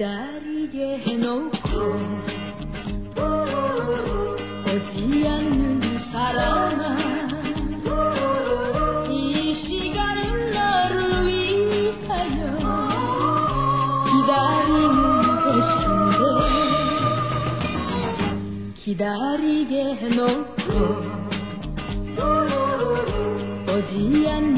해놓고 오지 않는 사람아 이 시간은 너를 위하여 기다리는 것인데 기다리게 해놓고 오지 않는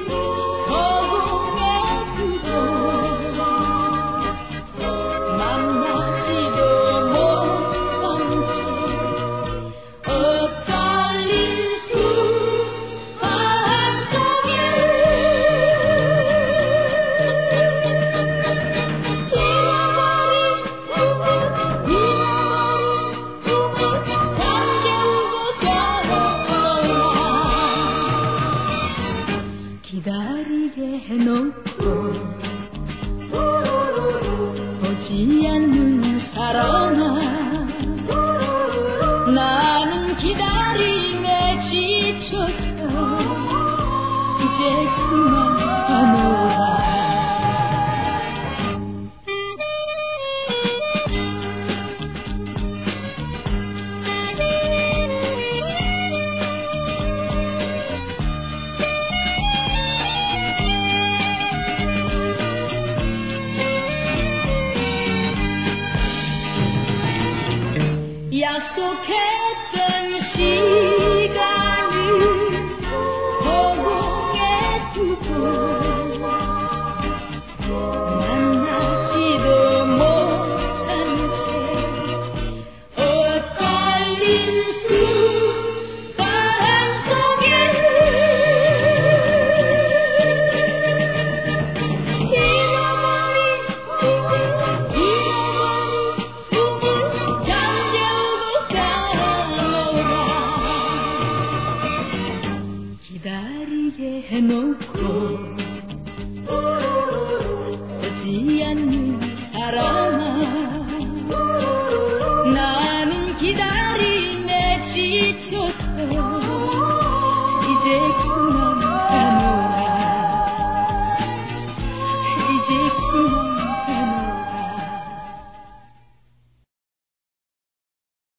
놓고 오지 않는 사람아 나는 기다림에 지쳐서 이제 그만 that's okay. no